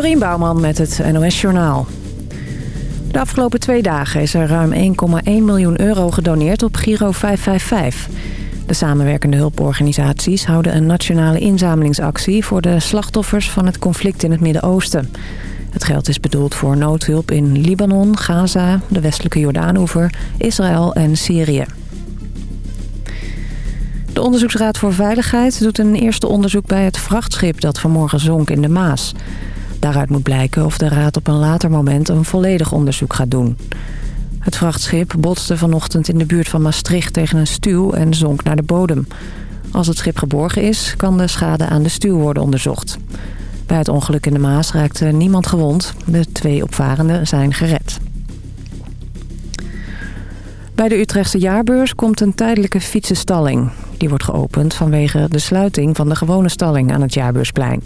Dorien Bouwman met het NOS Journaal. De afgelopen twee dagen is er ruim 1,1 miljoen euro gedoneerd op Giro 555. De samenwerkende hulporganisaties houden een nationale inzamelingsactie... voor de slachtoffers van het conflict in het Midden-Oosten. Het geld is bedoeld voor noodhulp in Libanon, Gaza, de westelijke Jordaanoever, Israël en Syrië. De Onderzoeksraad voor Veiligheid doet een eerste onderzoek bij het vrachtschip dat vanmorgen zonk in de Maas. Daaruit moet blijken of de raad op een later moment een volledig onderzoek gaat doen. Het vrachtschip botste vanochtend in de buurt van Maastricht tegen een stuw en zonk naar de bodem. Als het schip geborgen is, kan de schade aan de stuw worden onderzocht. Bij het ongeluk in de Maas raakte niemand gewond. De twee opvarenden zijn gered. Bij de Utrechtse jaarbeurs komt een tijdelijke fietsenstalling. Die wordt geopend vanwege de sluiting van de gewone stalling aan het jaarbeursplein.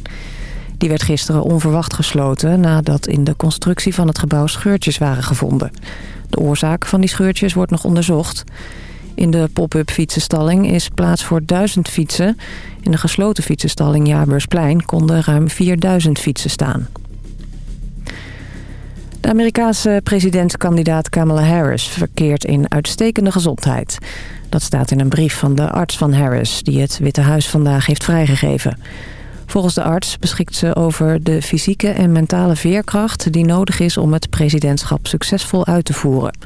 Die werd gisteren onverwacht gesloten nadat in de constructie van het gebouw scheurtjes waren gevonden. De oorzaak van die scheurtjes wordt nog onderzocht. In de pop-up fietsenstalling is plaats voor 1000 fietsen. In de gesloten fietsenstalling Jaarbeursplein konden ruim 4000 fietsen staan. De Amerikaanse presidentskandidaat Kamala Harris verkeert in uitstekende gezondheid. Dat staat in een brief van de arts van Harris... die het Witte Huis vandaag heeft vrijgegeven. Volgens de arts beschikt ze over de fysieke en mentale veerkracht... die nodig is om het presidentschap succesvol uit te voeren.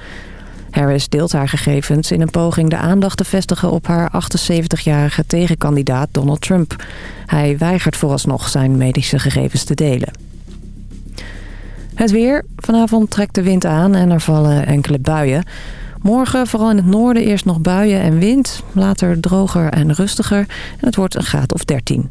Harris deelt haar gegevens in een poging de aandacht te vestigen... op haar 78-jarige tegenkandidaat Donald Trump. Hij weigert vooralsnog zijn medische gegevens te delen. Het weer. Vanavond trekt de wind aan en er vallen enkele buien. Morgen vooral in het noorden eerst nog buien en wind. Later droger en rustiger. En het wordt een graad of 13.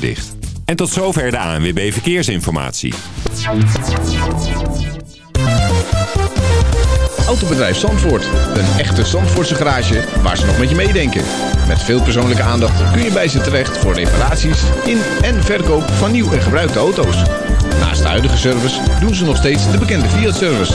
dicht. En tot zover de ANWB Verkeersinformatie. Autobedrijf Zandvoort. Een echte Zandvoortse garage waar ze nog met je meedenken. Met veel persoonlijke aandacht kun je bij ze terecht voor reparaties in en verkoop van nieuw en gebruikte auto's. Naast de huidige service doen ze nog steeds de bekende Fiat-service.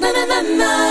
Na na na na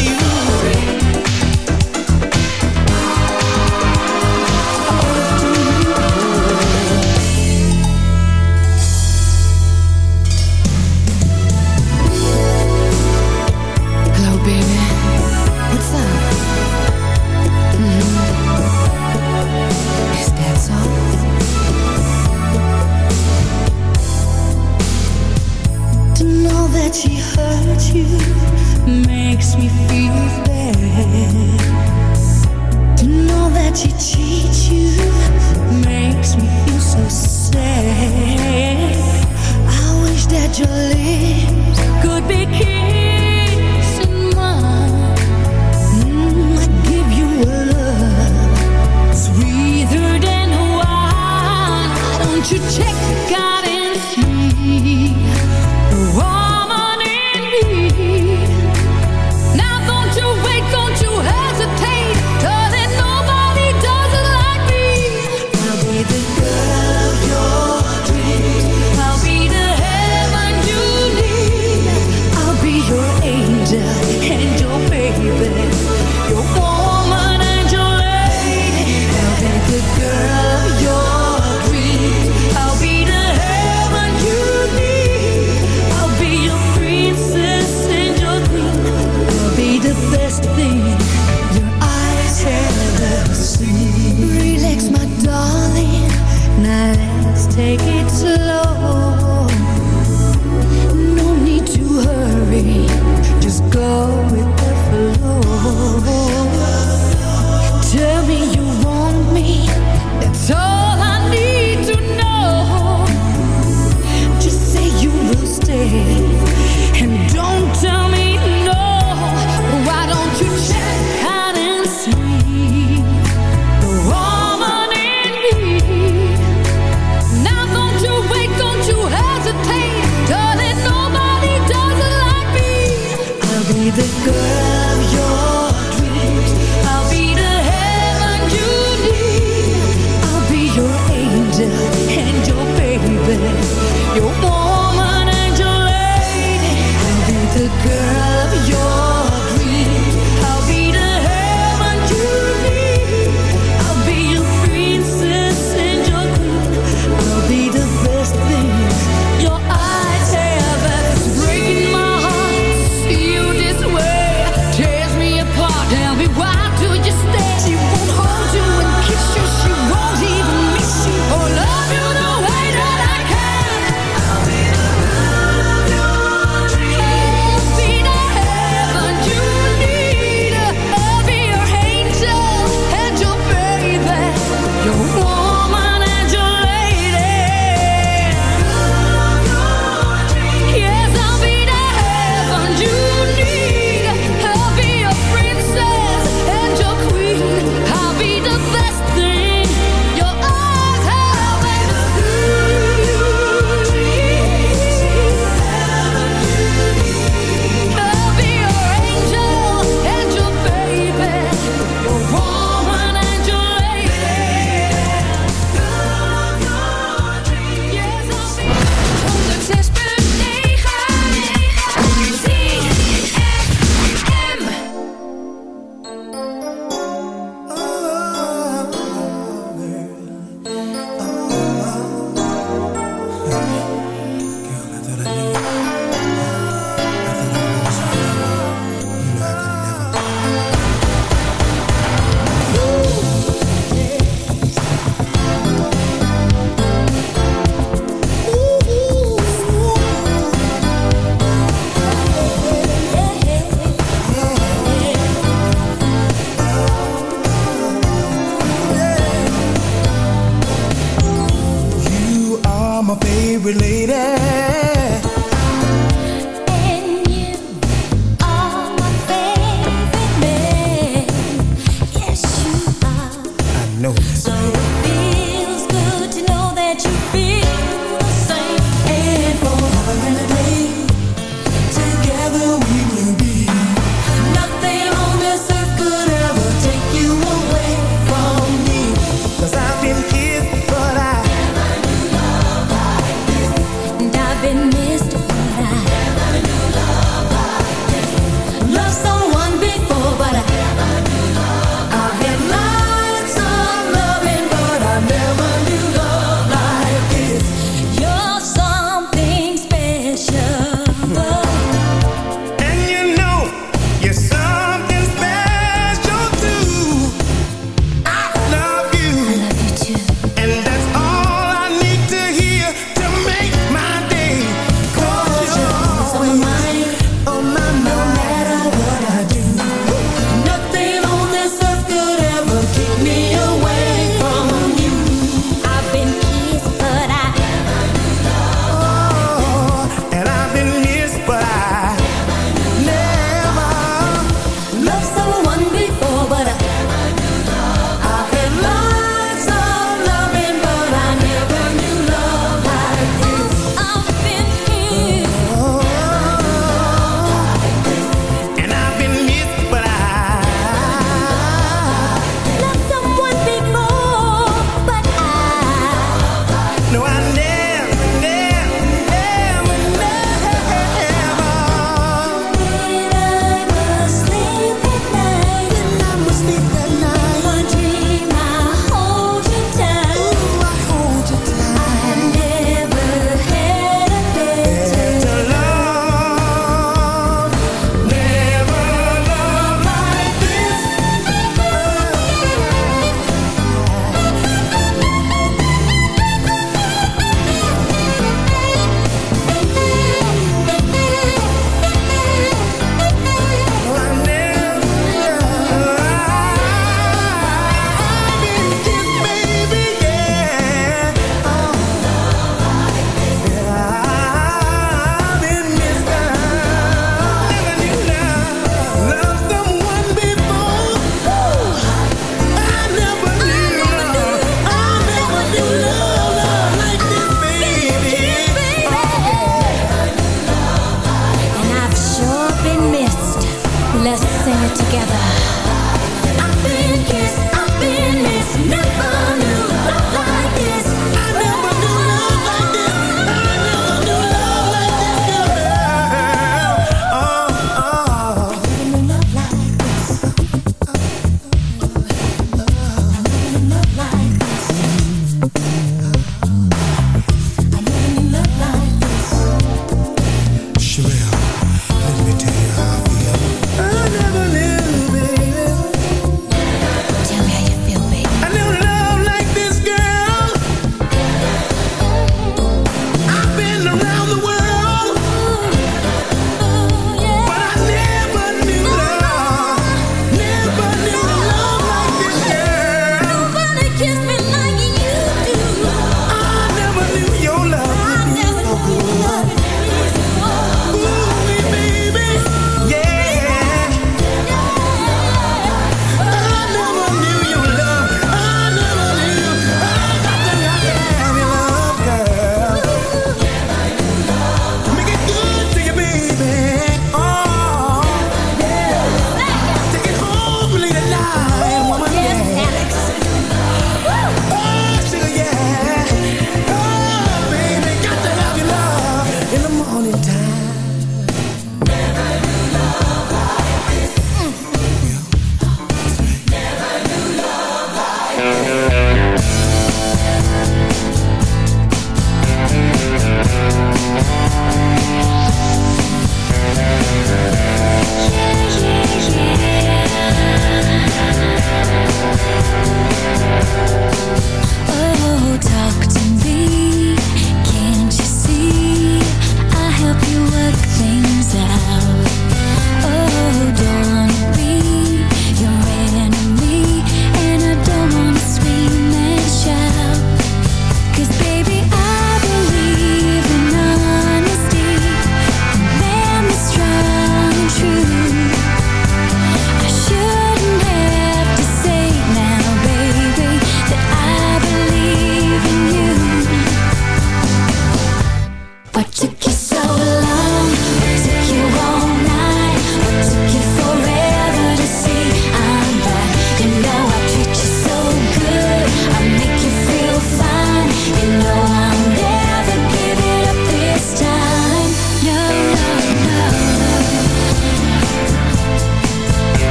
you.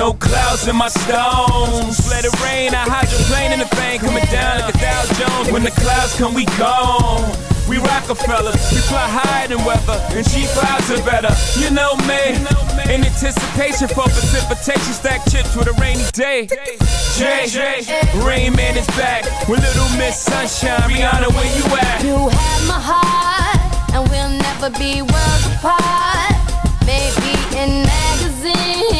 No clouds in my stones. Let it rain, I hide the plane in the bank, coming down like a Dow Jones. When the clouds come, we gone. We Rockefeller, we fly higher than weather, and she flies are better. You know me, in anticipation for precipitation, stack chips with a rainy day. Jay, Rain Man is back with Little Miss Sunshine. Rihanna, where you at? You have my heart, and we'll never be worlds apart. Maybe in magazines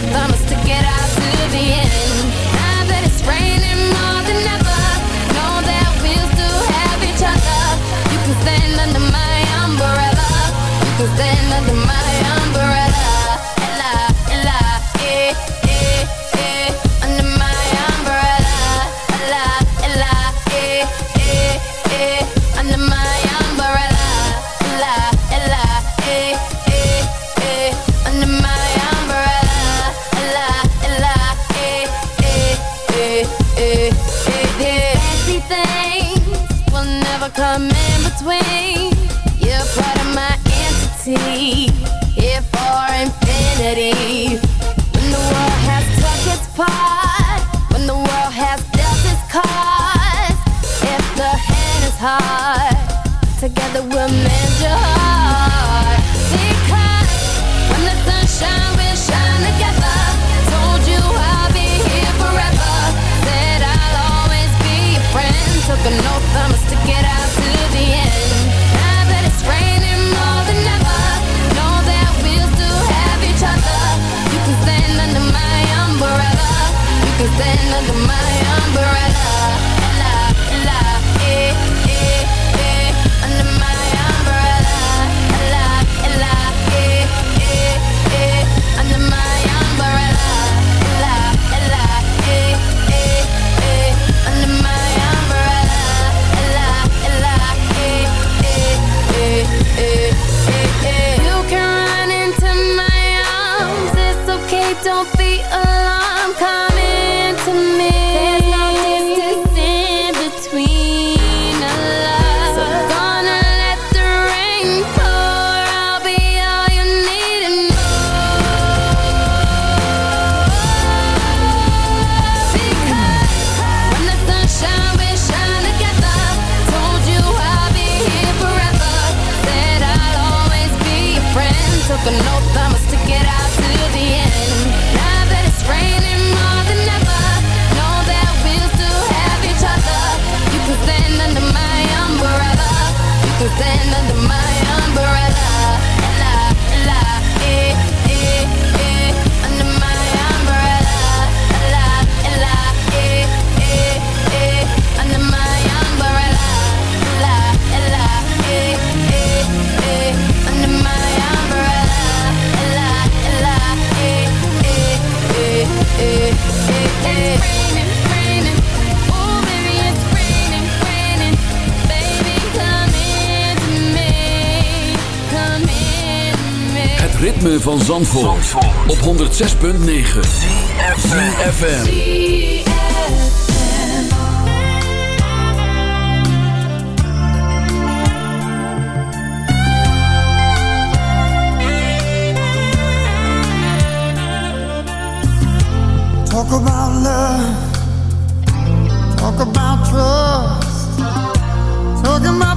Cause then remedy. When the world has struck its part, when the world has dealt its cards, if the hand is hard, together we'll mend your heart. ritme van Zandvoort, Zandvoort. op 106.9 CFFM Talk about love. Talk about trust. Talk about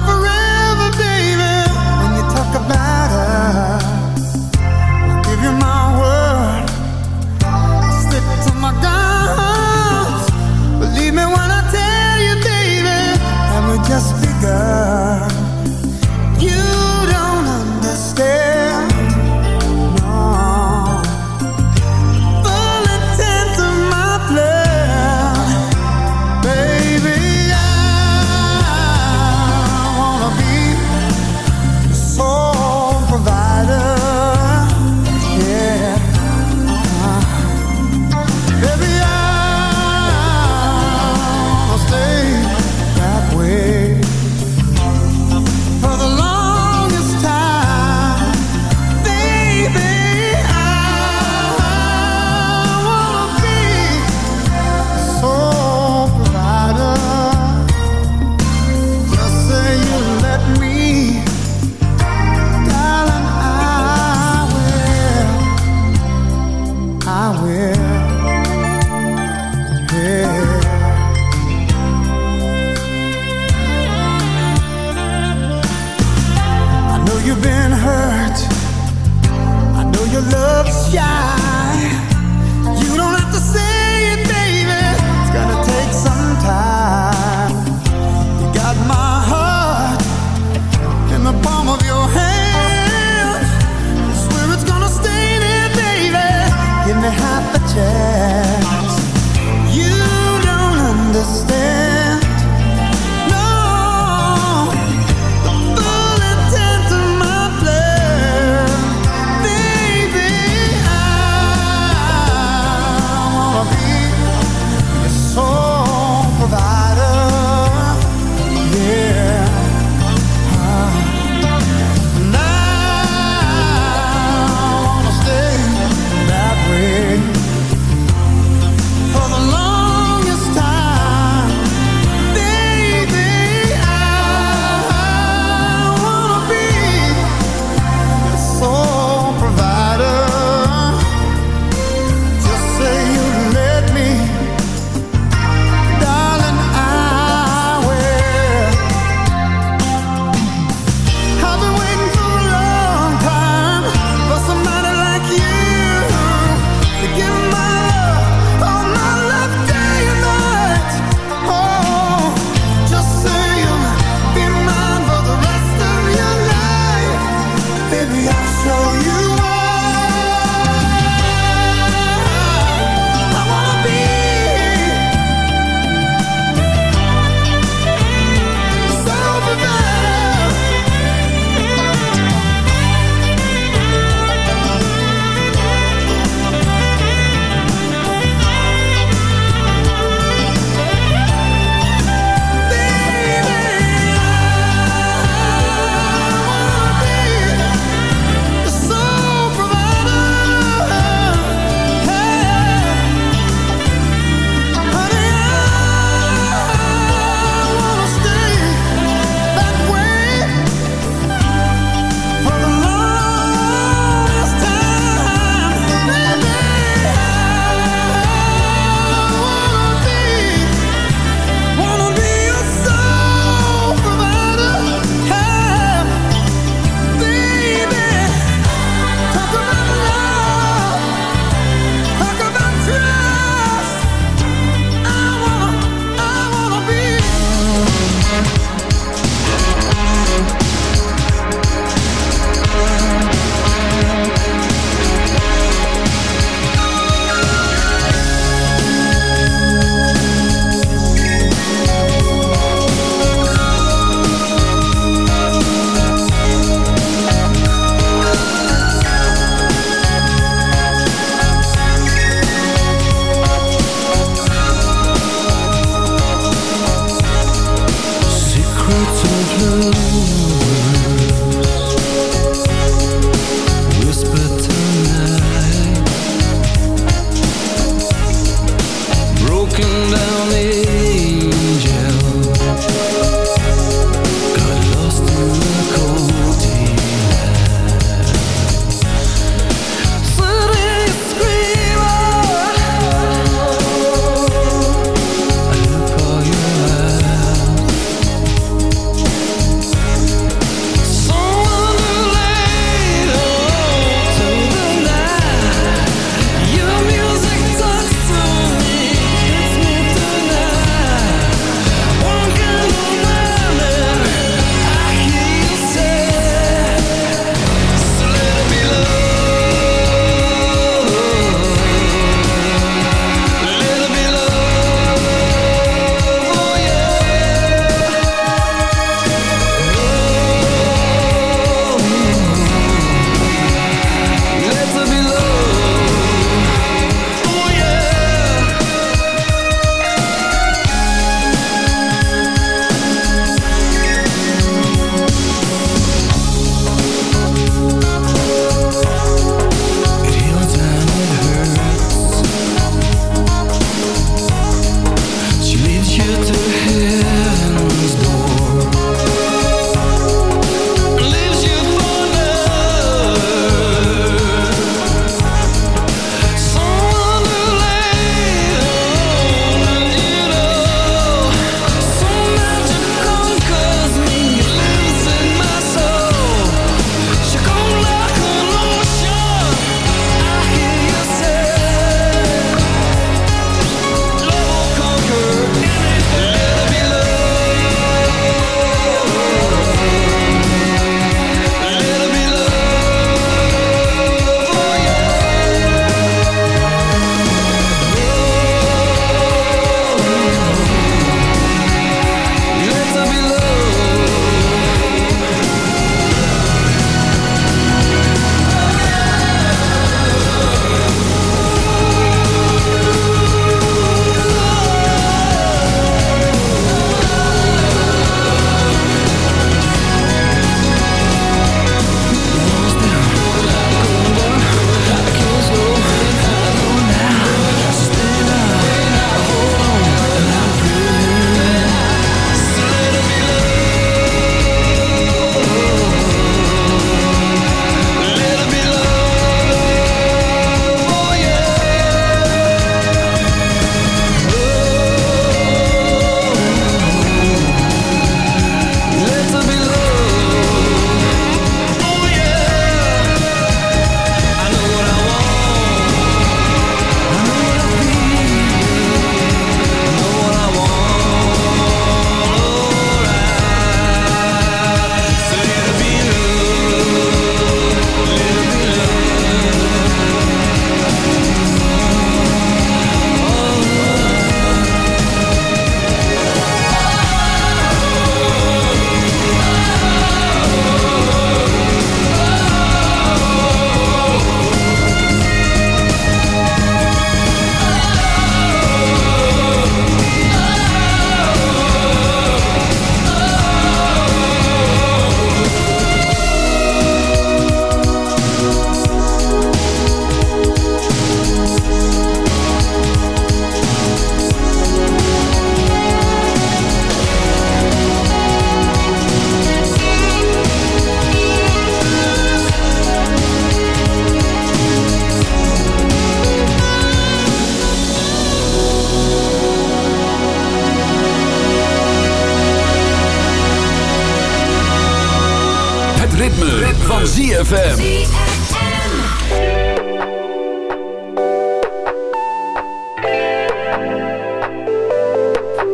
ZFM.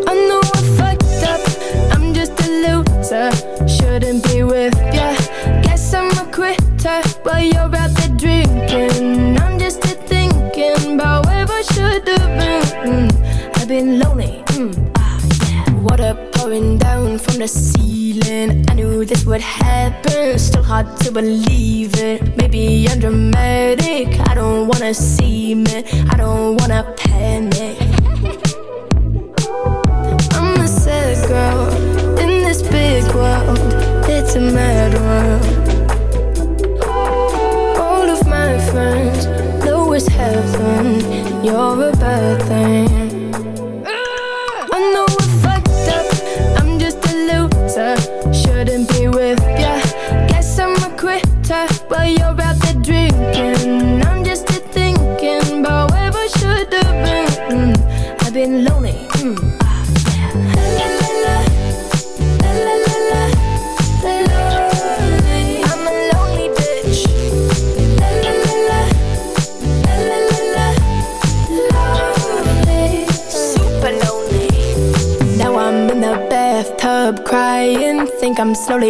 I know I fucked up. I'm just a loser. Shouldn't be with ya. Guess I'm a quitter while you're out there drinking. I'm just here thinking where I should have been. I've been lonely. Mm, ah, pouring down from the ceiling. I knew this would happen. Still hard to believe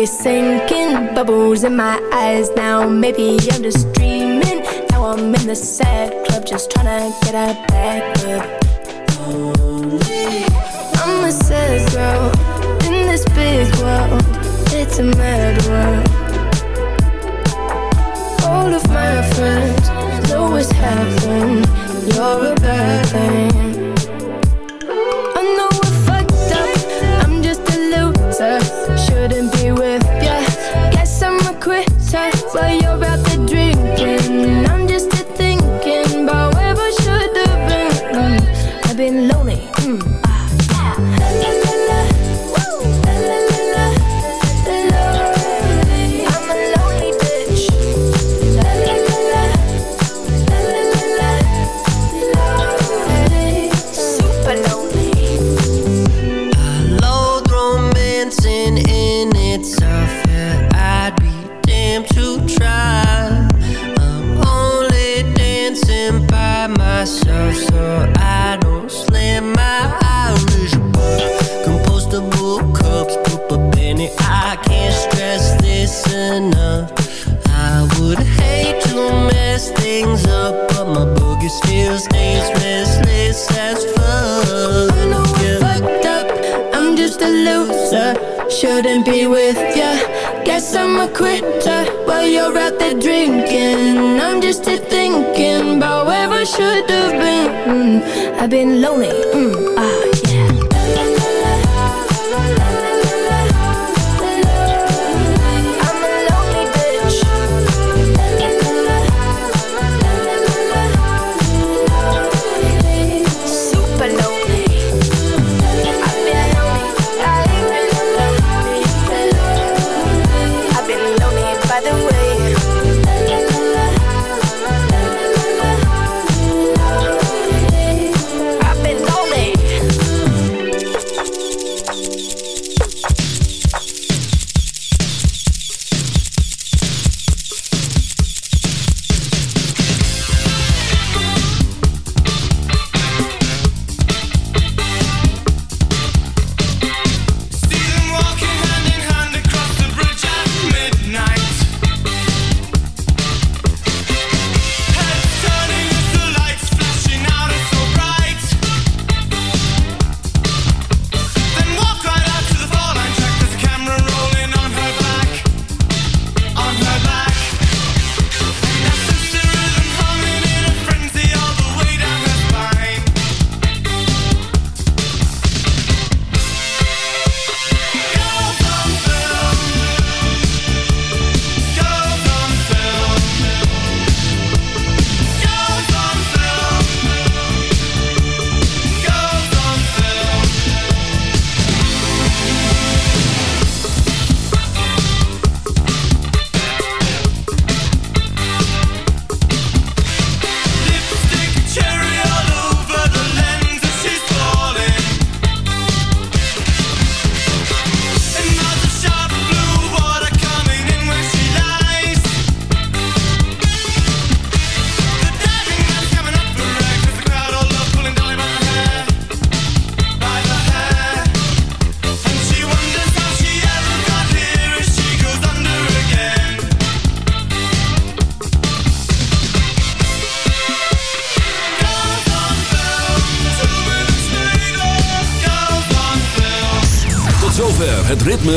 sinking bubbles in my eyes now. Maybe